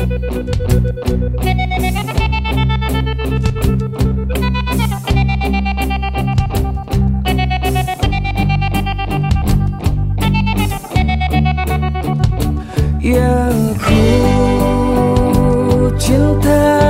Ya ku cinta